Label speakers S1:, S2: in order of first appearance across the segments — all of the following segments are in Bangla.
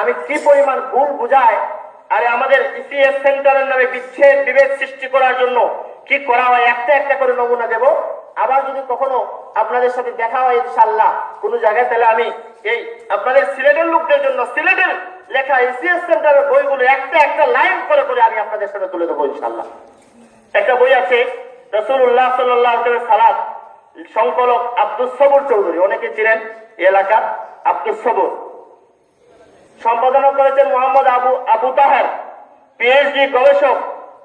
S1: আমি কি পরিমাণ ভুল বুঝায় আরে আমাদের ইসিএস সেন্টারের নামে বিচ্ছেদ, বিভেদ সৃষ্টি করার জন্য কি করা হয়? একটা একটা করে নমুনা দেব। আবার যদি কখনো আপনাদের সাথে দেখা হয় ইনশাল্লাহ কোন জায়গায়, তাহলে আমি এই আপনাদের সিলেটের লোকদের জন্য, সিলেটের লেখা ইসিএস সেন্টারের বইগুলো একটা একটা লাইন করে করে আমি আপনাদের সাথে তুলে দেবো ইনশাল্লাহ একটা বই আছে রসুল্লাহ সাল্লাহ সালাদ সংকলক আব্দুল সবুর চৌধুরী, অনেকে ছিলেন এলাকার আব্দুল সবুর। সম্পাদনা করেছেন মোহাম্মদ আবু আবু তাহের পিএইচডি গবেষক,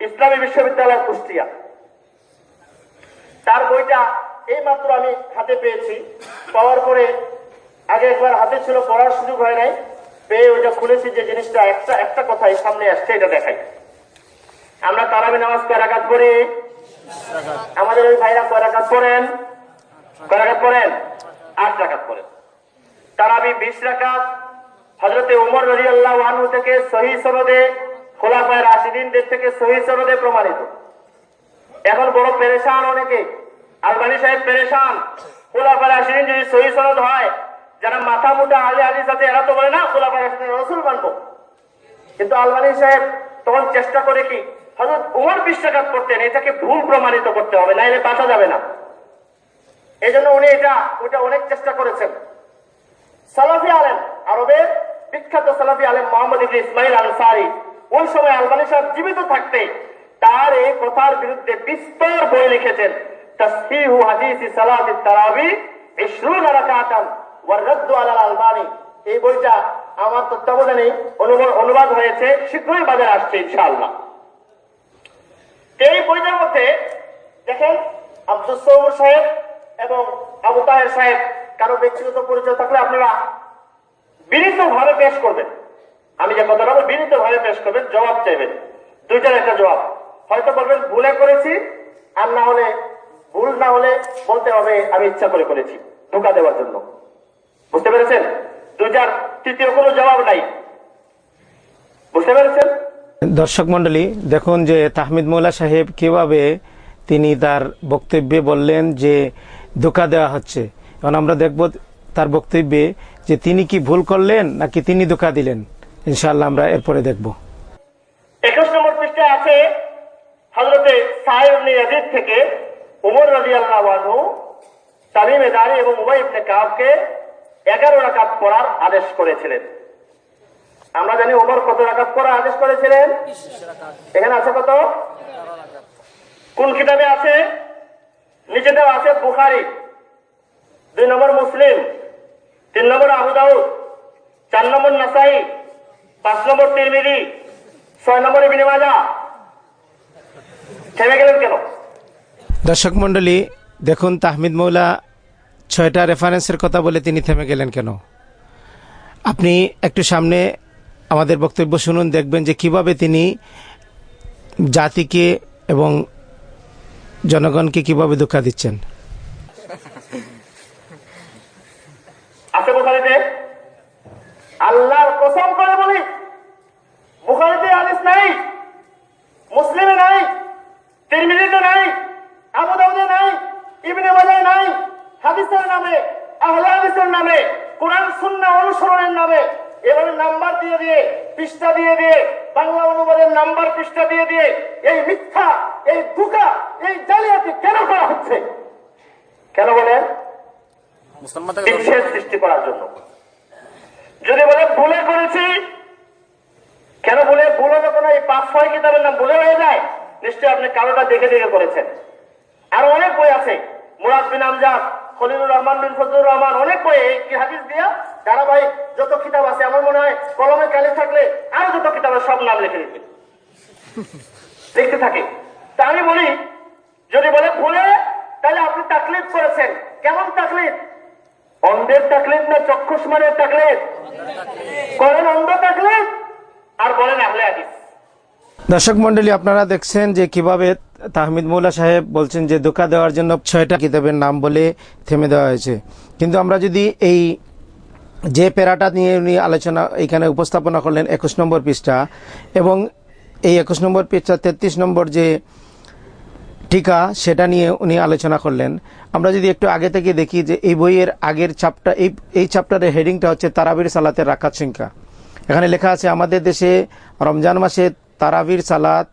S1: ইসলামী বিশ্ববিদ্যালয় কুষ্টিয়া। তার বইটা এই মাত্র আমি হাতে পেয়েছি। পাওয়ার পরে আগে একবার হাতে ছিল, পড়ার সুযোগ হয় নাই। পেয়ে ওইটা খুলেছি যে জিনিসটা একটা একটা কথাই সামনে আসছে, এটা দেখাই। আমরা তারাবি নামাজ কয় রাকাত পড়ি? আমাদের ওই ভাইরা কয় করেন পড়েন? করেন আট রাকাত পড়েন। তারাবি বিশ রাকাত হজরতে উমর রাজি আল্লাহ থেকে সহি সনদে খোলাফায় রাশিদিনদের থেকে সহি সনদে প্রমাণিত। এখন বড় পেরেশান অনেকে। আলবানি সাহেব পেরেশান। খোলাফায় রাশিদিন যদি সহি সনদ হয়, যারা মাথা মোটা আলে হাদিস সাথে এরা তো বলে না, খোলাফায় রাশিদিন রসুল মানবো। কিন্তু আলবানি সাহেব তখন চেষ্টা করে কি হজরত উমর বিশ্বাঘাত করতেন, এটাকে ভুল প্রমাণিত করতে হবে না এলে বাঁচা যাবে না। এই জন্য উনি এটা, ওটা অনেক চেষ্টা করেছেন। সালাফি আলেন আরবের বিখ্যাত সালাফি আলেম মোহাম্মদ ইসমাইল আনসারি, ওই সময় আলবানি সাহেব জীবিত থাকতে তার এই কথার বিরুদ্ধে বিস্তর বই লিখেছেন। তাসহিহু হাদিসি সালাতি তারাবি 20 রাকাতান ওয়ার রাদ্দু আলাল আলবানি। এই বইটা আমার তত্ত্বাবধানে অনুবাদ- হয়েছে। শীঘ্রই বাজারে আসছে ইনশাআল্লাহ। এই বইটার মধ্যে দেখেন আব্দুল সাহেব এবং আবু তাহের সাহেব, কারও ব্যক্তিগত পরিচয় থাকলে আপনারা বিনীত ভাবে পেশ করবেন। আমি যে কথাটা বলব, বিনীত ভাবে পেশ করবেন, জবাব চাইবেন। দুইটার একটা জবাব। হয়তো বলবেন, ভুলে করেছি। আর না হলে, ভুল না হলে বলতে হবে, আমি ইচ্ছা করে করেছি ধোকা দেওয়ার জন্য। বুঝতে পেরেছেন? দুইটার তৃতীয় কোনো জবাব নাই। বুঝতে পেরেছেন?
S2: দর্শক মন্ডলী দেখুন যে তাহমিদ মৌলা সাহেব কীভাবে তিনি তার বক্তব্যে বললেন যে ধোকা দেওয়া হচ্ছে। এখন আমরা দেখব তার বক্তব্যে যে তিনি কি ভুল করলেন নাকি তিনি ধোকা দিলেন, ইনশাআল্লাহ আমরা এরপরে দেখব।
S1: একুশ নম্বর পৃষ্ঠায় আছে হজরতে সাহেব থেকে উমর রাজি আল্লাহ তামিমে দাঁড়ি এবং উবাই ইবনে কাবকে এগারো রাকাত পড়ার আদেশ করেছিলেন। আমরা জানি উমর কত রাকাত পড়ার আদেশ করেছিলেন? এখানে আছে কত? কোন কিতাবে আছে? নিচেতেও আছে বুখারি, দুই নম্বর মুসলিম। তিন নম্বর আবু দাউদ, চার নম্বর নাসাই, পাঁচ নম্বর তিরমিজি, ছয় নম্বরে ইবনে মাজা থেমে গেলেন কেন?
S2: দর্শক মন্ডলী দেখুন তাহমিদ মৌলা ছয়টা রেফারেন্সের কথা বলে তিনি থেমে গেলেন কেন? আপনি একটু সামনে আমাদের বক্তব্য শুনুন, দেখবেন যে কীভাবে তিনি জাতিকে এবং জনগণকে কীভাবে ধোকা দিচ্ছেন।
S1: আছে বুখারিতে আল্লাহর কসম করে বলি বুখারিতে হাদিস নাই মুসলিমে নাই তিরমিজিতে নাই আবু দাউদে নাই ইবনে মাজায় নাই হাদিসের নামে আহলে হাদিসের নামে কোরআন সুন্নাহ অনুসরণের নামে এভাবে নাম্বার দিয়ে দিয়ে পৃষ্ঠা দিয়ে দিয়ে বাংলা অনুবাদের নাম্বার পৃষ্ঠা দিয়ে দিয়ে এই মিথ্যা এই ধোঁকা এই জালিয়াতি কেন করা হচ্ছে কেন বলেন
S3: মুসলমানদেরকে
S1: বিচ্ছেদ সৃষ্টি করার জন্য যদি বলে ভুলে করেছি কেন বলে ভুলে যখন এই পাঁচ ছয় কিতাবের নাম ভুলে হয়ে যায় নিশ্চয়ই আপনি কারোটা দেখে দেখে করেছেন আরও অনেক বই আছে মুরাদ বিন আমজাদ খলিলুর রহমান বিন রহমান অনেক বই এই কি হাদিস দিয়া যত কিতাব আছে, আমার মনে হয় কালি থাকলে আরও যত কিতাবের সব নাম লিখে দিতে লিখতে থাকে। তা আমি বলি, যদি বলে ভুলে, তাহলে আপনি তাকলিদ করেছেন। কেমন তাকলিদ? অন্ধের তাকলিদ না চক্ষুষ্মানের তাকলিদ? করেন অন্ধ তাকলিদ, আর বলেন আহলে হাদিস।
S2: দর্শক মন্ডলী আপনারা দেখছেন যে কীভাবে তাহমিদ মৌলা সাহেব বলছেন যে ধোকা দেওয়ার জন্য ছয়টা কিতাবের নাম বলে থেমে দেওয়া হয়েছে। কিন্তু আমরা যদি এই যে প্যারাটা নিয়ে উনি আলোচনা এখানে উপস্থাপনা করলেন একুশ নম্বর পৃষ্ঠা এবং এই একুশ নম্বর পৃষ্ঠা তেত্রিশ নম্বর যে টিকা, সেটা নিয়ে উনি আলোচনা করলেন। আমরা যদি একটু আগে থেকে দেখি যে এই বইয়ের আগের চাপটা এই এই চ্যাপ্টারের হেডিংটা হচ্ছে তারাবির সালাতের রাকাত সংখ্যা। এখানে লেখা আছে, আমাদের দেশে রমজান মাসে তারাবির সালাত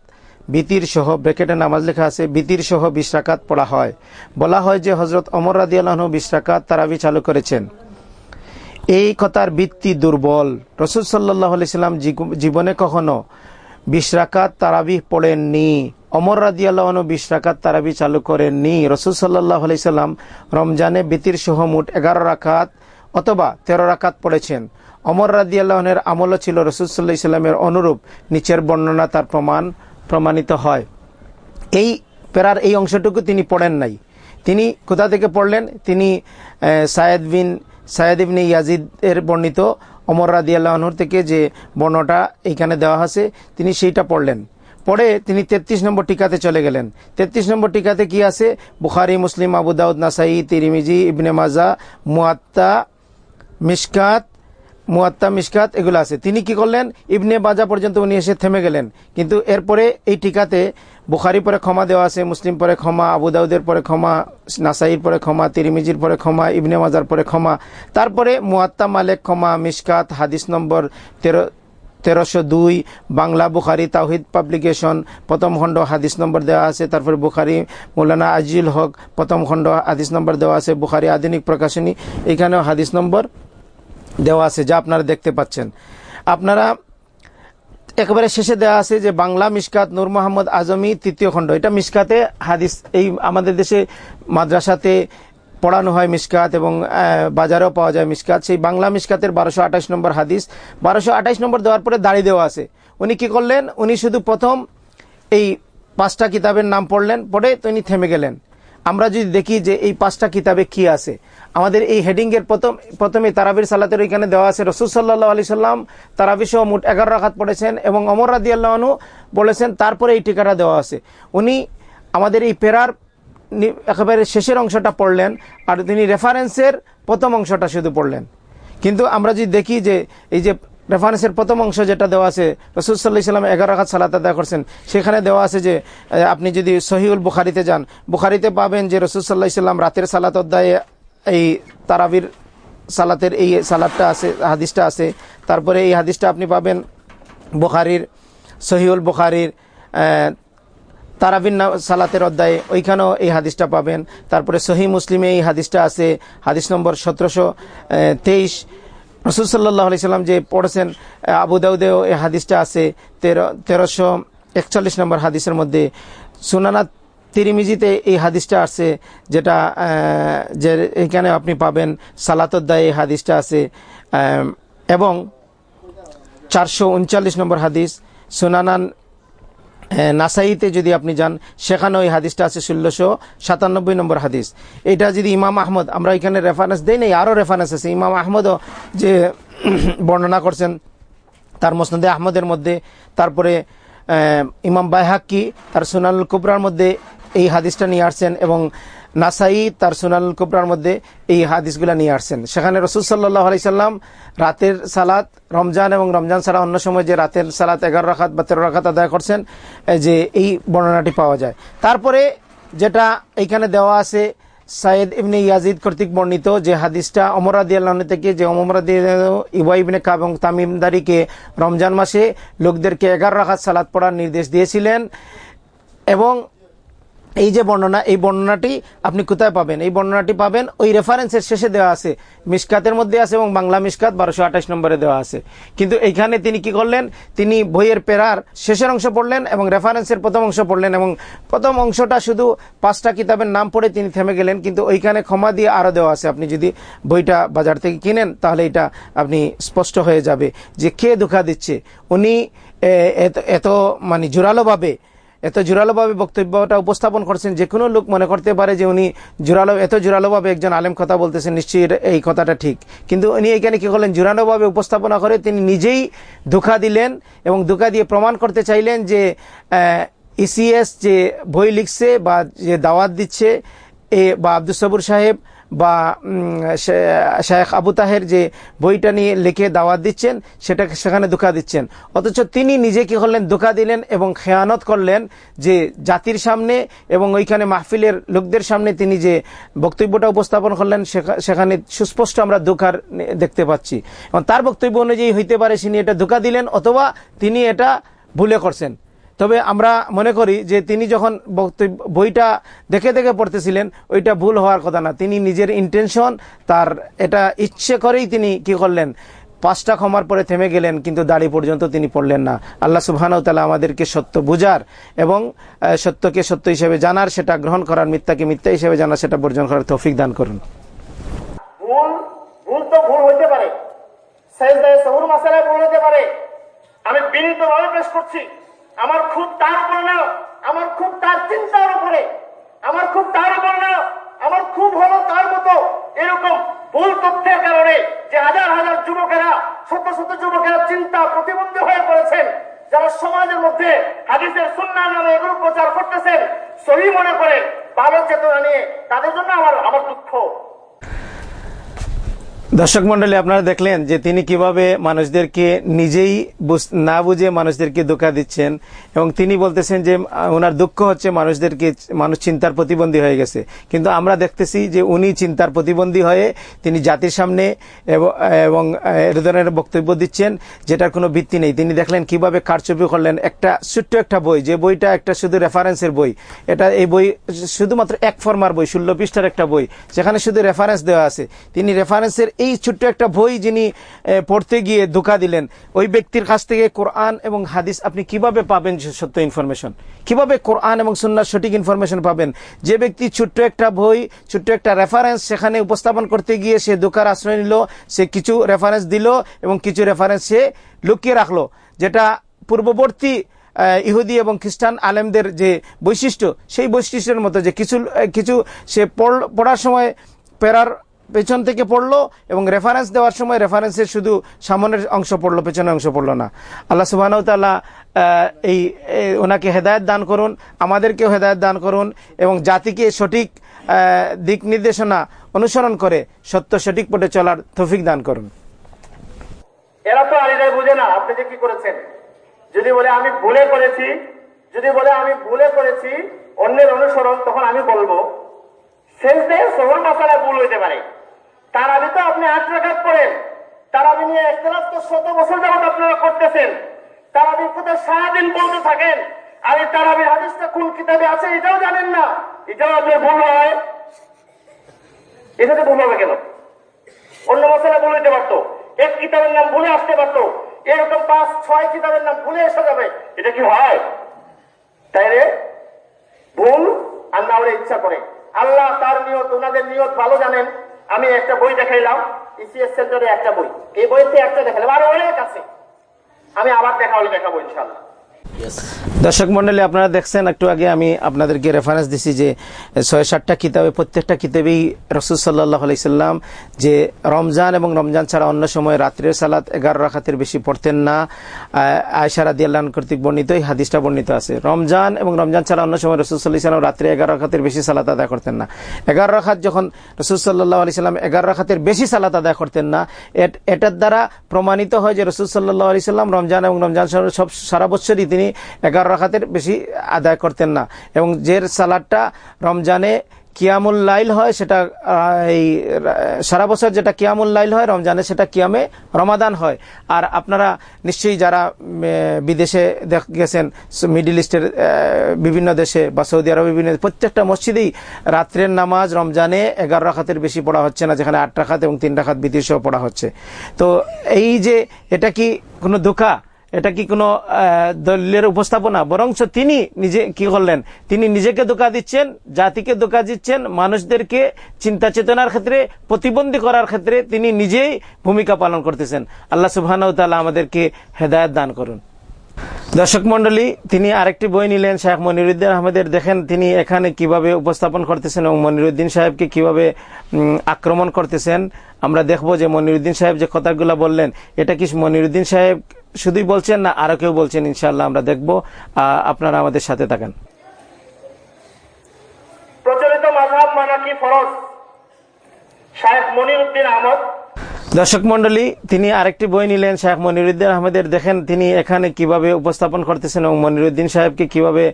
S2: বিতির সহ ব্রেকেটে নামাজ লেখা আছে, বিতির সহ বিশ রাকাত পড়া হয়। বলা হয় যে হজরত অমর রাদি আল্লাহ বিশ রাকাত তারাবি চালু করেছেন। এই কথার বৃত্তি দুর্বল। রসুল সাল্লাহ আলাইসাল্লাম জীবনে কখনো বিশ রাকাত তারাবি পড়েননি। অমর রাদি আল্লাহন বিশ রাকাত তারাবি চালু করেননি। রসুল সাল্লাহ আলাইসাল্লাম রমজানে বিতির সহ মোট এগারো রাকাত অথবা তেরো রাকাত পড়েছেন। অমর রাদি আল্লাহনের আমলও ছিল রসুল সাল্লাহ ইসলামের অনুরূপ। নিচের বর্ণনা তার প্রমাণ। প্রমাণিত হয়। এই পেরার এই অংশটুকু তিনি পড়েন নাই। তিনি কোথা থেকে পড়লেন? তিনি সায়েদ বিন, সায়েদ ইবনে ইয়াজিদ এর বর্ণিত অমর রাদি আল্লাহনুর থেকে যে বর্ণটা এইখানে দেওয়া আছে, তিনি সেইটা পড়লেন। পরে তিনি ৩৩ নম্বর টিকাতে চলে গেলেন। ৩৩ নম্বর টিকাতে কি আছে? বুখারি, মুসলিম, আবু দাউদ, নাসাই, তিরিমিজি, ইবনে মাজা, মুয়াত্তা মিসকাত মুয়াত্তা মিসকাত এগুলো আছে। তিনি কি করলেন? ইবনে বাজা পর্যন্ত উনি এসে থেমে গেলেন। কিন্তু এরপরে এই টিকাতে বুখারি পরে ক্ষমা দেওয়া আছে, মুসলিম পরে ক্ষমা, আবু দাউদের পরে ক্ষমা, নাসাইর পরে ক্ষমা, তিরিমিজির পরে ক্ষমা, ইবনে মাজার পরে ক্ষমা। তারপরে মুয়াত্তা মালেক ক্ষমা মিসকাত হাদিস নম্বর তেরো, তেরোশো দুই, বাংলা বুখারি তাহিদ পাবলিকেশন, প্রথম খণ্ড হাদিস নম্বর দেওয়া আছে, তারপরে বুখারি মৌলানা আজিল হক, প্রথম খণ্ড হাদিস নম্বর দেওয়া আছে, বুখারি আধুনিক প্রকাশনী, এখানেও হাদিস নম্বর দেওয়া আছে, যা আপনারা দেখতে পাচ্ছেন। আপনারা একেবারে শেষে দেওয়া আছে যে বাংলা মিসকাত নূর মোহাম্মদ আজমি তৃতীয় খণ্ড। এটা মিসকাতে হাদিস, এই আমাদের দেশে মাদ্রাসাতে পড়ানো হয় মিসকাত এবং বাজারেও পাওয়া যায় মিসকাত সেই বাংলা মিসকাতের বারোশো আঠাশ নম্বর হাদিস। বারোশো আঠাশ নম্বর দেওয়ার পরে দাঁড়িয়ে দেওয়া আছে। উনি কি করলেন? উনি শুধু প্রথম এই পাঁচটা কিতাবের নাম পড়লেন, পরে তিনি থেমে গেলেন। আমরা যদি দেখি যে এই পাঁচটা কিতাবে কি আছে। আমাদের এই হেডিং এর প্রথম প্রথমে তারাবির সালাতের ওইখানে দেওয়া আছে, রসুল সাল্লাহ আলি সাল্লাম তারাবি সহ মোট এগারো রাখাত পড়েছেন এবং অমর রাদি আল্লাহনু বলেছেন তারপরে এই টিকাটা দেওয়া আছে। উনি আমাদের এই পেরার একেবারে শেষের অংশটা পড়লেন আর তিনি রেফারেন্সের প্রথম অংশটা শুধু পড়লেন। কিন্তু আমরা যদি দেখি যে এই যে রেফারেন্সের প্রথম অংশ যেটা দেওয়া আছে, রসুল সাল্লাহ সাল্লাম এগারো রাখাত সালাত আদায় করছেন, সেখানে দেওয়া আছে যে আপনি যদি সহিউল বুখারিতে যান, বুখারিতে পাবেন যে রসুল সাল্লাহ ইসলাম রাতের সালাত অধ্যায়ে এই তারাবির সালাতের এই সালাদটা আছে, হাদিসটা আছে। তারপরে এই হাদিসটা আপনি পাবেন বুখারির সহিউল বুখারির তারাবিন সালাতের অধ্যায়ে। ওইখানেও এই হাদিসটা পাবেন। তারপরে সহি মুসলিমে এই হাদিসটা আছে। হাদিস নম্বর সতেরোশো তেইশ। রসুল সাল্লাহ আলাইসাল্লাম যে পড়েছেন আবু দাউদেও এই হাদিসটা আছে। তেরো, তেরোশো একচল্লিশ নম্বর হাদিসের মধ্যে। সুনানা তিরিমিজিতে এই হাদিসটা আছে, যেটা যে এখানে আপনি পাবেন সালাতদ্দায় এই হাদিসটা আছে এবং চারশো উনচল্লিশ নম্বর হাদিস, সুনানান নাসাইতে যদি আপনি যান সেখানে ওই হাদিসটা আছে ষোলোশো সাতানব্বই নম্বর হাদিস। এটা যদি ইমাম আহমদ, আমরা এখানে রেফারেন্স দেই নেই, আরও রেফারেন্স আছে। ইমাম আহমদও যে বর্ণনা করছেন, তার মসনদে আহমদের মধ্যে, তারপরে ইমাম বাইহাক্কি, তার সুনানুল কুবরার মধ্যে এই হাদিসটা নিয়ে আসছেন এবং নাসাই তার সুনানুল কুবরার মধ্যে এই হাদিসগুলা নিয়ে আসছেন। সেখানে রসুল সাল্লাহ আলাইসাল্লাম রাতের সালাত, রমজান এবং রমজান ছাড়া অন্য সময় যে রাতের সালাত এগারো রাখাত বা তেরো রাখাত আদায় করছেন যে এই বর্ণনাটি পাওয়া যায়। তারপরে যেটা এইখানে দেওয়া আছে সাইদ ইবনে ইয়াজিদ কর্তৃক বর্ণিত যে হাদিসটা অমরাদি আল্লাহ থেকে যে অমরাদি ইবা ইবনে কাব এবং তামিমদারিকে রমজান মাসে লোকদেরকে এগারো রাখাত সালাত পড়ার নির্দেশ দিয়েছিলেন এবং এই যে বর্ণনা, এই বর্ণনাটি আপনি কোথায় পাবেন? এই বর্ণনাটি পাবেন, ওই রেফারেন্সের শেষে দেওয়া আছে। মিসকাতের মধ্যে আছে এবং বাংলা মিসকাত বারোশো আঠাশ নম্বরে দেওয়া আছে। কিন্তু এইখানে তিনি কি করলেন? তিনি বইয়ের পেরার শেষের অংশ পড়লেন এবং রেফারেন্সের প্রথম অংশ পড়লেন এবং প্রথম অংশটা শুধু পাঁচটা কিতাবের নাম পড়ে তিনি থেমে গেলেন, কিন্তু ওইখানে ক্ষমা দিয়ে আরও দেওয়া আছে। আপনি যদি বইটা বাজার থেকে কিনেন, তাহলে এটা আপনি স্পষ্ট হয়ে যাবে যে কে ধোকা দিচ্ছে। উনি এত মানে জোরালোভাবে এত জোরালোভাবে বক্তব্যটা উপস্থাপন করছেন যে কোনো লোক মনে করতে পারে যে উনি জোরালো, এত জোরালোভাবে একজন আলেম কথা বলতেছেন, নিশ্চয়ই এই কথাটা ঠিক। কিন্তু উনি এখানে কি করলেন? জোরালোভাবে উপস্থাপনা করে তিনি নিজেই ধোকা দিলেন এবং ধোকা দিয়ে প্রমাণ করতে চাইলেন যে ইসিএস যে বই লিখছে বা যে দাওয়াত দিচ্ছে, এ বা আব্দুল সবুর সাহেব বা শেখ আবু তাহের যে বইটা নিয়ে লিখে দাওয়াত দিচ্ছেন, সেটা সেখানে ধোকা দিচ্ছেন। অথচ তিনি নিজে কি করলেন? ধোকা দিলেন এবং খেয়ানত করলেন যে জাতির সামনে এবং ওইখানে মাহফিলের লোকদের সামনে তিনি যে বক্তব্যটা উপস্থাপন করলেন, সেখা- সেখানে সুস্পষ্ট আমরা ধোকার দেখতে পাচ্ছি। এবং তার বক্তব্য অনুযায়ী হইতে পারে, তিনি এটা ধোকা দিলেন অথবা তিনি এটা ভুলে করছেন। তবে আমরা মনে করি যে তিনি যখন বইটা দেখে দেখে পড়তেছিলেন, ওইটা ভুল হওয়ার কথা না। তিনি নিজের ইন্টেনশন তার এটা ইচ্ছে করেই তিনি কি করলেন? পাঁচটা ক্ষমার পরে থেমে গেলেন, কিন্তু দাড়ি পর্যন্ত তিনি পড়লেন না। আল্লাহ সুবহানাহু ওয়া তাআলা আমাদেরকে সত্য বুঝার এবং সত্যকে সত্য হিসেবে জানার, সেটা গ্রহণ করার, মিথ্যাকে মিথ্যা হিসেবে জানার, সেটা বর্জন করার তৌফিক দান করুন।
S1: আমি বিনীতভাবে পেশ করছি। আমার খুব তার উপরে না আমার খুব তার চিন্তার উপরে, আমার খুব তার উপরে না আমার খুব হলো তার মতো এরকম ভুল তথ্যের কারণে যে হাজার হাজার যুবকেরা, শত শত যুবকেরা চিন্তা প্রতিবন্ধী হয়ে পড়েছেন, যারা সমাজের মধ্যে হাদিসের সুন্নাহ নামে এগুলো প্রচার করতেছেন, সহি মনে করে, ভালো চেতনা নিয়ে তাদের জন্য আমার আমার দুঃখ।
S2: দর্শক মন্ডলী, আপনারা দেখলেন যে তিনি কীভাবে মানুষদেরকে নিজেই না বুঝে মানুষদেরকে ধোকা দিচ্ছেন এবং তিনি বলতেছেন যে, ওনার দুঃখ হচ্ছে মানুষদেরকে মানুষ চিন্তার প্রতিবন্ধী হয়ে গেছে। কিন্তু আমরা দেখতেছি যে উনি চিন্তার প্রতিবন্ধী হয়ে তিনি জাতির সামনে এবং- এ ধরনের বক্তব্য দিচ্ছেন, যেটার কোনো ভিত্তি নেই। তিনি দেখলেন কীভাবে কারচুপি করলেন। একটা, ছোট্ট একটা বই, যে বইটা একটা শুধু রেফারেন্সের বই। এটা, এই বই শুধুমাত্র এক ফর্মার বই, ষোলো পৃষ্ঠার একটা বই, যেখানে শুধু রেফারেন্স দেওয়া আছে। তিনি রেফারেন্সের এই ছোট্ট একটা বই যিনি পড়তে গিয়ে ধোকা দিলেন, ওই ব্যক্তির কাছ থেকে কোরআন এবং হাদিস আপনি কীভাবে পাবেন সত্য ইনফরমেশন কীভাবে কোরআন এবং সুন্নার সঠিক ইনফরমেশন পাবেন? যে ব্যক্তি ছোট্ট একটা বই, ছোট্ট একটা রেফারেন্স সেখানে উপস্থাপন করতে গিয়ে সে ধোকার আশ্রয় নিল, সে কিছু রেফারেন্স দিল এবং কিছু রেফারেন্স সে লুকিয়ে রাখল, যেটা পূর্ববর্তী ইহুদি এবং খ্রিস্টান আলেমদের যে বৈশিষ্ট্য, সেই বৈশিষ্ট্যের মতো যে কিছু কিছু সে পড়- পড়ার সময় পেরার পেছন থেকে পড়ল এবং রেফারেন্স দেওয়ার সময় রেফারেন্সের শুধু সামনের অংশ পড়ল, পেছনের অংশ পড়ল না। আল্লাহ সুবাহ তাল্লাহ এই ওনাকে হেদায়ত দান করুন, আমাদেরকেও হেদায়ত দান করুন এবং জাতিকে সঠিক দিক নির্দেশনা অনুসরণ করে সত্য সঠিক পথে চলার তৌফিক দান করুন।
S1: এরা তো আলিদায় বুঝে না, আপনি যে কি করেছেন? যদি বলে আমি ভুলে করেছি, যদি বলে আমি ভুলে করেছি, অন্যের অনুসরণ তখন আমি বলব। শেষ দেহে শহর মাসালায় ভুল হইতে পারে। তার আগে তো আপনি আট রাখাত করেন। তারাবি নিয়ে একতলাফ তো শত বছর যাবত আপনারা করতেছেন। তার আগে কোথায় সারাদিন বলতে থাকেন? আর এই তারাবির হাদিসটা কোন কিতাবে আছে এটাও জানেন না। এটাও আপনার ভুল হয়। এটাতে ভুল হবে কেন? অন্য মশলা ভুল হইতে পারতো। এক কিতাবের নাম ভুলে আসতে পারতো। এরকম পাঁচ, ছয় কিতাবের নাম ভুলে এসে যাবে। এটা কি হয়? তাই রে? ভুল? আর না ইচ্ছা করে। আল্লাহ তার নিয়ত, ওনাদের নিয়ত ভালো জানেন। আমি একটা বই দেখাইলাম, ইসিএস সেন্টারে একটা বই। এই বইতে একটা দেখালাম আরও অনেক আছে। আমি আবার দেখা হলে দেখাবো ইনশাল্লাহ
S2: দর্শক মন্ডলী, আপনারা দেখছেন, একটু আগে আমি আপনাদেরকে রেফারেন্স দিছি যে, ছয় সাতটা কিতাবে, প্রত্যেকটা কিতাবেই রসুল সাল্লাহ আলাইসাল্লাম যে রমজান এবং রমজান ছাড়া অন্য সময় রাত্রের সালাত এগারো রাখাতের বেশি পড়তেন না। আয়সা রাদি আল্লাহ কর্তৃক বর্ণিত, এই হাদিসটা বর্ণিত আছে। রমজান এবং রমজান ছাড়া অন্য সময় রসুল সাল্লাহ সাল্লাম রাত্রে এগারো রাখাতের বেশি সালাত আদায় করতেন না। এগারো রাখাত যখন রসুল সাল্লাহ আলি সাল্লাম এগারো রাখাতের বেশি সালাত আদায় করতেন না, এট- এটার দ্বারা প্রমাণিত হয় যে রসুল সাল্লাহ আলি সাল্লাম রমজান এবং রমজান সব, সারা বছরই তিনি এগারো রাখাতের বেশি আদায় করতেন না। এবং যে সালাদটা রমজানে কিয়ামুল লাইল হয়, সেটা এই সারা বছর যেটা কিয়ামুল লাইল হয়, রমজানে সেটা কিয়ামে রমাদান হয়। আর আপনারা নিশ্চয়ই যারা বিদেশে দেখ- গেছেন, মিডিল ইস্টের বিভিন্ন দেশে বা সৌদি আরব বিভিন্ন প্রত্যেকটা মসজিদেই রাত্রের নামাজ রমজানে এগারো রাখাতের বেশি পড়া হচ্ছে না, যেখানে আট রাখাত এবং তিন রাখাত বিদেশেও পড়া হচ্ছে। তো এই যে, এটা কি কোনো ধোকা এটা কি কোনো দলীয় উপস্থাপনা? বরঞ্চ তিনি নিজে, কি করলেন? তিনি নিজেকে ধোকা দিচ্ছেন, জাতিকে ধোকা দিচ্ছেন, মানুষদেরকে চিন্তা চেতনার ক্ষেত্রে, প্রতিবন্ধী করার ক্ষেত্রে তিনি নিজেই ভূমিকা পালন করতেছেন। আল্লাহ সুবহান আমাদেরকে হেদায়ত দান করুন। দর্শক মন্ডলী তিনি আরেকটি বই নিলেন শাহ মনিরুদ্দিন আহমেদের। দেখেন, তিনি এখানে কীভাবে উপস্থাপন করতেছেন এবং মনিরুদ্দিন সাহেবকে কীভাবে আক্রমণ করতেছেন। আমরা দেখব যে মনিরুদ্দিন সাহেব যে কথাগুলো বললেন, এটা কি মনিরুদ্দিন সাহেব শুধুই বলছেন না আরও কেউ বলছেন ইনশাল্লাহ আমরা দেখব আপনারা আমাদের সাথে থাকেন।
S1: প্রচলিত মানা কি ফরজ? শাহেখ মনিরুদ্দিন আহমদ।
S2: দর্শক মন্ডলী তিনি আরেকটি বই নিলেন শেখ মনিরুদ্দিন আহমেদের। দেখেন তিনি এখানে কীভাবে উপস্থাপন করতেছেন এবং মনিরুদ্দিন সাহেবকে কীভাবে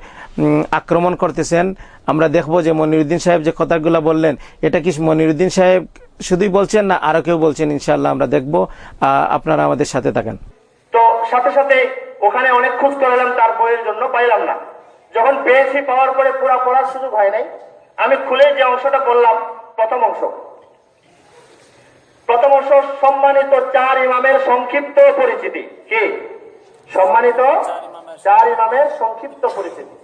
S2: আক্রমণ করতেছেন। আমরা দেখব যে মনিরুদ্দিন সাহেব যে কথাগুলো বললেন এটা কি মনিরুদ্দিন সাহেব শুধুই বলছেন না আরও কেউ বলছেন ইনশাল্লাহ আমরা দেখব। আহ, আপনারা আমাদের সাথে থাকেন।
S1: সাথে সাথে ওখানে অনেক খোঁজ করলাম, তার বইয়ের জন্য পাইলাম না। যখন পেয়েছি, পাওয়ার পরে পুরো পড়ার সুযোগ হয় নাই। আমি খুলে যে অংশটা বললাম, প্রথম অংশ। প্রথম অংশ, সম্মানিত চার ইমামের সংক্ষিপ্ত পরিচিতি। কি? সম্মানিত চার ইমামের সংক্ষিপ্ত পরিচিতি।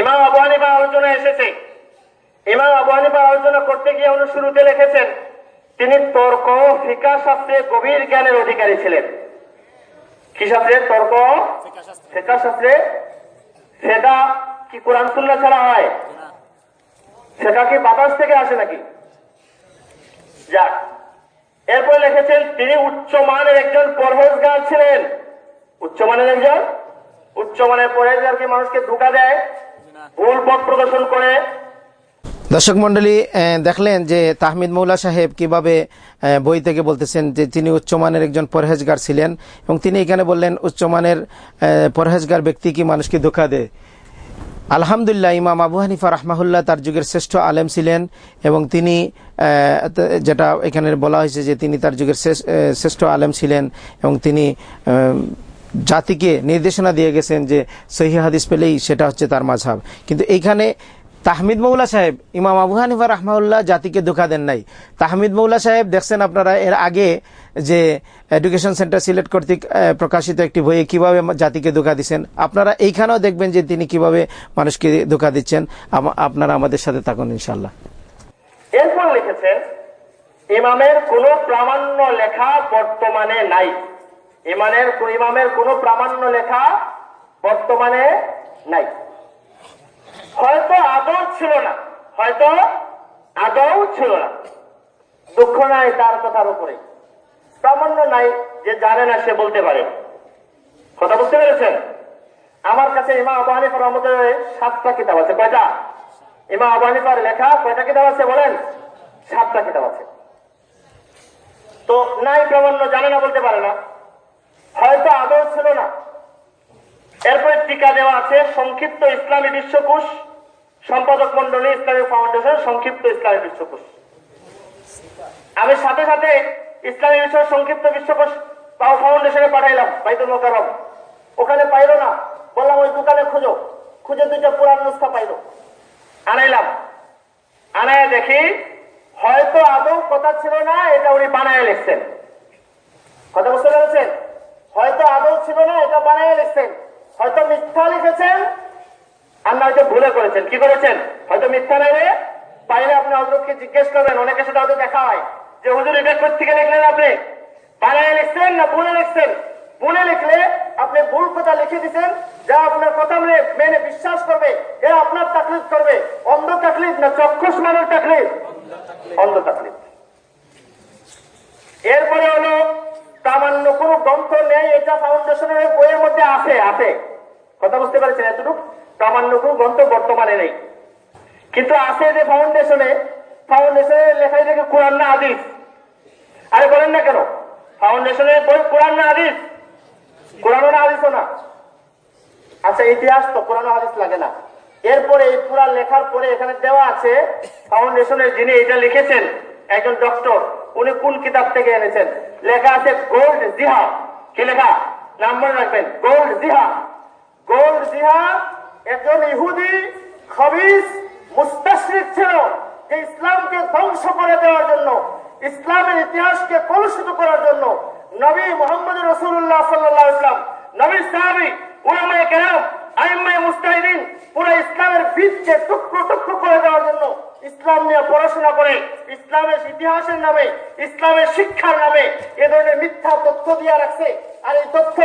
S1: ইমাম আবু হানিফা আলোচনা এসেছে। ইমাম আবু হানিফা আলোচনা করতে গিয়ে উনি শুরুতে লিখেছেন, তিনি তর্ক ফিকা শাস্ত্রে গভীর জ্ঞানের অধিকারী ছিলেন। কি শাস্ত্রে? তর্ক? ফিকা শাস্ত্রে? সেটা কি কোরআন সুন্না ছাড়া হয়? সেটা কি বাতাস থেকে আসে নাকি? যাক। এরপরে লিখেছেন, তিনি উচ্চমানের একজন পরহেজগার ছিলেন। উচ্চমানের একজন? উচ্চমানের পরহেজগারকে মানুষকে ধোকা দেয়? ভুল পথ প্রদর্শন করে।
S2: দর্শক মন্ডলী দেখলেন যে তাহমিদ মৌলা সাহেব কীভাবে বই থেকে বলতেছেন যে তিনি উচ্চমানের একজন পরহেজগার ছিলেন এবং তিনি এখানে বললেন, উচ্চমানের পরহেজগার ব্যক্তি কি মানুষকে ধোকা দেয়? আলহামদুলিল্লাহ, ইমাম আবু হানিফা রহমাহুল্লাহ তার যুগের শ্রেষ্ঠ আলেম ছিলেন এবং তিনি যেটা এখানে বলা হয়েছে যে তিনি তার যুগের শ্রেষ- শ্রেষ্ঠ আলেম ছিলেন এবং তিনি জাতিকে নির্দেশনা দিয়ে গেছেন যে সহি হাদিস পেলেই সেটা হচ্ছে তার মাঝহাব। কিন্তু এইখানে তাহমিদ মৌলা সাহেব, ইমাম আবু হানিফা রহমাউল্লাহ জাতিকে ধোকা দেন নাই। তাহমিদ মৌলা সাহেব, দেখছেন আপনারা, এর আগে যে এডুকেশন সেন্টার সিলেক্ট কর্তৃক প্রকাশিত একটি বইয়ে কীভাবে জাতিকে ধোকা দিচ্ছেন আপনারা এইখানেও দেখবেন যে তিনি কীভাবে মানুষকে ধোকা দিচ্ছেন। আপনারা আমাদের সাথে থাকুন ইনশাল্লাহ
S1: এরপর লিখেছেন, ইমামের কোন প্রামাণ্য লেখা বর্তমানে নাই। ইমানের ইমামের কোন প্রামাণ্য লেখা বর্তমানে নাই। হয়তো আদৌ ছিল না। হয়তো আদৌ ছিল না। দুঃখ নাই তার কথার উপরে। প্রামাণ্য নাই যে জানে না সে বলতে পারে। কথা বুঝতে পেরেছেন? আমার কাছে ইমা আবু হানিফার রহমতের সাতটা কিতাব আছে। কয়টা? ইমা আবু হানিফার লেখা কয়টা কিতাব আছে বলেন? সাতটা কিতাব আছে। তো নাই প্রামাণ্য জানে না বলতে পারে না। হয়তো আদৌ ছিল না। এরপরে টিকা দেওয়া আছে। সংক্ষিপ্ত ইসলামী বিশ্বকোষ সম্পাদক মন্ডলী ইসলামী ফাউন্ডেশন সংক্ষিপ্ত ইসলামী বিশ্বকোষ। আমি সাথে সাথে ইসলামী বিষয় সংক্ষিপ্ত বিশ্বকোষ ফাউন্ডেশনে পাঠাইলাম, বাইতুল মোকারম ওখানে পাইলো না, বললাম ওই দোকানে খুঁজো। খুঁজে দুইটা পুরান নুস্খা পাইলো। আনাইলাম। আনায় দেখি হয়তো আদৌ কথা ছিল না, এটা উনি বানায় লিখছেন। কথা বুঝতে পেরেছেন? হয়তো আদৌ ছিল না, এটা বানায় লিখছেন। হয়তো মিথ্যা লিখেছেন না হয়তো ভুলে করেছেন কি করেছেন হয়তো মিথ্যা নেবে পাইলে আপনি হজরতকে জিজ্ঞেস করবেন অনেকের সাথে হয়তো দেখা হয় যে হুজুর, এটা থেকে লিখলেন আপনি? বানায় লিখছেন না ভুলে লিখছেন? ভুলে লিখলে আপনি ভুল কথা লিখে দিচ্ছেন যা আপনার কথা মেনে মেনে বিশ্বাস করবে এরা আপনার তাকলিফ করবে। অন্ধ তাকলিফ না চক্ষুষ মানের তাকলিফ অন্ধ তাকলিফ এরপরে হলো প্রামাণ্য কোন গ্রন্থ নেই, এটা ফাউন্ডেশনের বইয়ের মধ্যে আছে আছে। কথা বুঝতে পারছেন এতটুকু? প্রামাণ্য কোন গ্রন্থ বর্তমানে নেই। কিন্তু আছে যে ফাউন্ডেশনে ফাউন্ডেশনের লেখাই থেকে কোরআন না আদিস আরে বলেন না কেন? ফাউন্ডেশনের বই কোরআন না আদিস কোরআন না আদিসও না। আচ্ছা ইতিহাস তো কোরআন হাদিস লাগে না। এরপরে এই পুরা লেখার পরে এখানে দেওয়া আছে ফাউন্ডেশনের যিনি এটা লিখেছেন, একজন ডক্টর উনি কোন কিতাব থেকে এনেছেন? লেখা আছে গোল্ড জিহা। কি লেখা? নাম্বার রাখবেন, গোল্ড জিহা। গোল্ড জিহা একজন ইহুদি ছিল, যে ইসলামকে ধ্বংস করে দেওয়ার জন্য, ইসলামের ইতিহাসকে কলুষিত করার জন্য নবী মোহাম্মদ রসুল্লাহ সাল্লাহ ইসলাম নবী সাহাবি, উলামায়ে কেরাম আইম্মায়ে মুস্তাহিদিন, পুরো ইসলামের বীজকে টুকরো টুকরো করে দেওয়ার জন্য ইসলাম নিয়ে পড়াশোনা করে, ইসলামের ইতিহাসের নামে, ইসলামের শিক্ষার নামে এ ধরনের মিথ্যা তথ্য দিয়ে রাখছে। আর এই তথ্য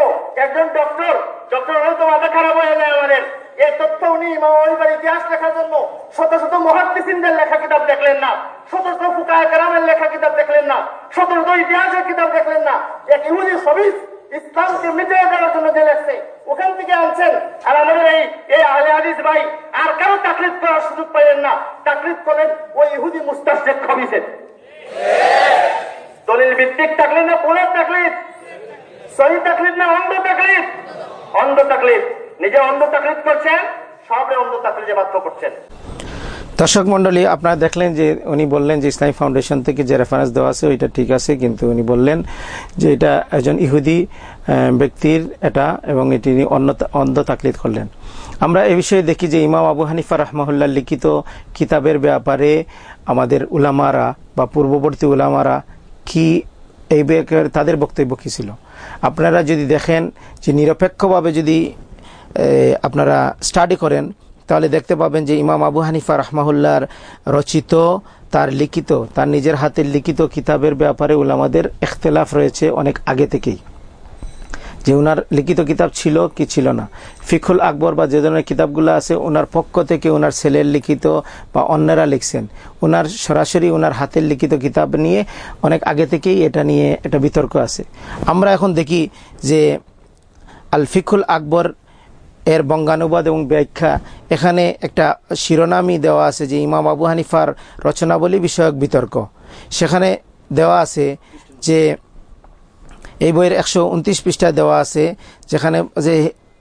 S1: একজন ডক্টর ডক্টর হয়তো মাথা খারাপ হয়ে যায় আমাদের। এই তথ্য উনি ইমাম আলিবার ইতিহাস লেখার জন্য শত শত মহাদ্দিসিনদের লেখা কিতাব দেখলেন না, শত শত ফুকায় কারামের লেখা কিতাব দেখলেন না, শত শত ইতিহাসের কিতাব দেখলেন না। এক ইহুদি সবিজ ইসলামকে মিটিয়ে দেওয়ার জন্য যে লেখছে, ওখান থেকে আনছেন। আর আমাদের এই এই আহলে হাদিস ভাই, আর কারও তাকলিফ করার সুযোগ পাইলেন না। তাকলিফ করেন ওই ইহুদি মুস্তাসেক খবি দিছেন দলিল ভিত্তিক তাকলিদ না পোলের তাকলিদ সহি তাকলিদ না অন্ধ তাকলিদ অন্ধ তাকলিদ নিজে অন্ধ তাকলিদ করছেন অন্ধ তাকলিদে বাধ্য করছেন।
S2: দর্শক মন্ডলী, আপনারা দেখলেন যে উনি বললেন যে ইসলামী ফাউন্ডেশন থেকে যে রেফারেন্স দেওয়া আছে, ওইটা ঠিক আছে, কিন্তু উনি বললেন যে এটা একজন ইহুদি ব্যক্তির এটা এবং এটি অন্ধ তাকলিদ করলেন। আমরা এ বিষয়ে দেখি যে ইমাম আবু হানিফা রহমাহুল্লাহ লিখিত কিতাবের ব্যাপারে আমাদের উলামারা বা পূর্ববর্তী উলামারা কি, এই তাদের বক্তব্য কি ছিল? আপনারা যদি দেখেন যে নিরপেক্ষভাবে যদি আপনারা স্টাডি করেন, তাহলে দেখতে পাবেন যে ইমাম আবু হানিফা রহমাহুল্লার রচিত, তার লিখিত, তার নিজের হাতের লিখিত কিতাবের ব্যাপারে উলামাদের এখতলাফ রয়েছে অনেক আগে থেকেই। যে ওনার লিখিত কিতাব ছিল কি ছিল না। ফিখুল আকবর বা যে ধরনের কিতাবগুলো আছে ওনার পক্ষ থেকে ওনার ছেলের লিখিত বা অন্যরা লিখছেন। ওনার সরাসরি ওনার হাতের লিখিত কিতাব নিয়ে অনেক আগে থেকেই এটা নিয়ে একটা বিতর্ক আছে। আমরা এখন দেখি যে আল ফিকুল আকবর এর বঙ্গানুবাদ এবং ব্যাখ্যা। এখানে একটা শিরোনামই দেওয়া আছে যে ইমাম আবু হানিফার রচনাবলী বিষয়ক বিতর্ক। সেখানে দেওয়া আছে যে এই বইয়ের একশো উনত্রিশ পৃষ্ঠায় দেওয়া আছে যেখানে যে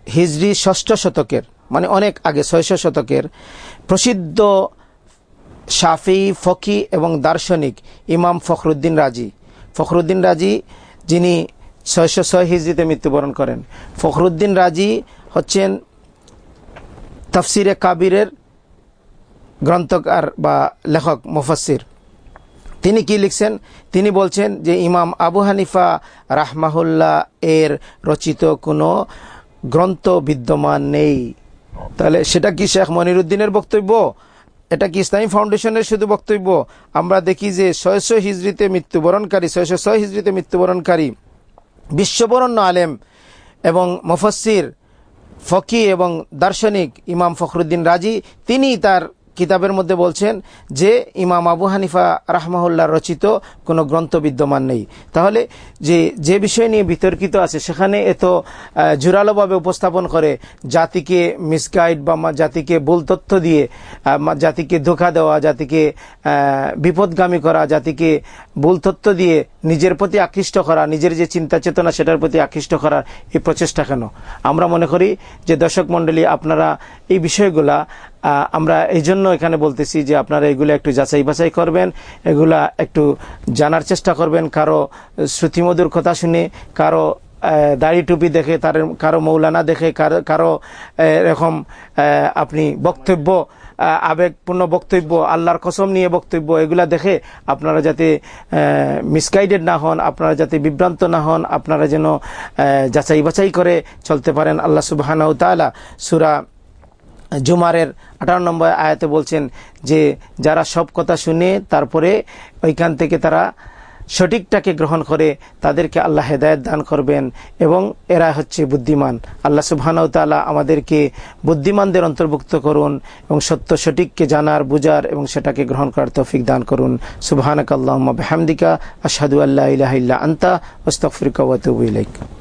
S2: হিজরি ষষ্ঠ শতকের মানে অনেক আগে, ছয়শো শতকের প্রসিদ্ধ শাফি, ফকি এবং দার্শনিক ইমাম ফখরুদ্দিন রাজি। ফখরুদ্দিন রাজি যিনি ছয়শো ছয় হিজড়িতে মৃত্যুবরণ করেন। ফখরুদ্দিন রাজি হচ্ছেন তফসিরে কাবিরের গ্রন্থকার বা লেখক মুফাসির তিনি কি লিখছেন? তিনি বলছেন যে ইমাম আবু হানিফা রাহমাহুল্লাহ এর রচিত কোনো গ্রন্থ বিদ্যমান নেই। তাহলে সেটা কি শেখ মনিরুদ্দিনের বক্তব্য? এটা কি ইসলামী ফাউন্ডেশনের শুধু বক্তব্য? আমরা দেখি যে ছয়শো হিজড়িতে মৃত্যুবরণকারী, ছয়শো ছয় হিজড়িতে মৃত্যুবরণকারী, বিশ্ববরণ্য আলেম এবং মুফাসির ফকি এবং দার্শনিক ইমাম ফখরুদ্দিন রাজি তিনি তার কিতাবের মধ্যে বলছেন যে ইমাম আবু হানিফা রাহমাহুল্লাহ রচিত কোনো গ্রন্থ বিদ্যমান নেই। তাহলে যে যে বিষয় নিয়ে বিতর্কিত আছে, সেখানে এত জোরালোভাবে উপস্থাপন করে জাতিকে মিসগাইড বা জাতিকে ভুল তথ্য দিয়ে জাতিকে ধোকা দেওয়া, জাতিকে বিপদগামী করা, জাতিকে ভুল তথ্য দিয়ে নিজের প্রতি আকৃষ্ট করা, নিজের যে চিন্তা চেতনা সেটার প্রতি আকৃষ্ট করার এই প্রচেষ্টা কেন? আমরা মনে করি যে দর্শক মণ্ডলী, আপনারা এই বিষয়গুলা আমরা এই জন্য এখানে বলতেছি যে আপনারা এগুলো একটু যাচাই বাছাই করবেন, এগুলা একটু জানার চেষ্টা করবেন, কারও শ্রুতিমধুর কথা শুনে, কারও দাড়ি টুপি দেখে, তার, কারও মৌলানা দেখে, কারও এরকম আপনি বক্তব্য আবেগপূর্ণ বক্তব্য, আল্লাহর কসম নিয়ে বক্তব্য, এগুলা দেখে আপনারা যাতে মিসগাইডেড না হন, আপনারা যাতে বিভ্রান্ত না হন, আপনারা যেন যাচাই বাছাই করে চলতে পারেন। আল্লাহ সুবাহানাউ তাআলা সুরা জুমারের আঠারো নম্বর আয়াতে বলছেন যে, যারা সব কথা শুনে তারপরে ওইখান থেকে তারা সঠিকটাকে গ্রহণ করে, তাদেরকে আল্লাহ হেদায়ত দান করবেন এবং এরা হচ্ছে বুদ্ধিমান। আল্লাহ সুবহানাহু তাআলা আমাদেরকে বুদ্ধিমানদের অন্তর্ভুক্ত করুন এবং সত্য সঠিককে জানার, বুঝার এবং সেটাকে গ্রহণ করার তৌফিক দান করুন। সুবহানাকাল্লাহুম্মা বিহামদিকা, আশহাদু আল্লা ইলাহা ইল্লা আনতা ইলাইক।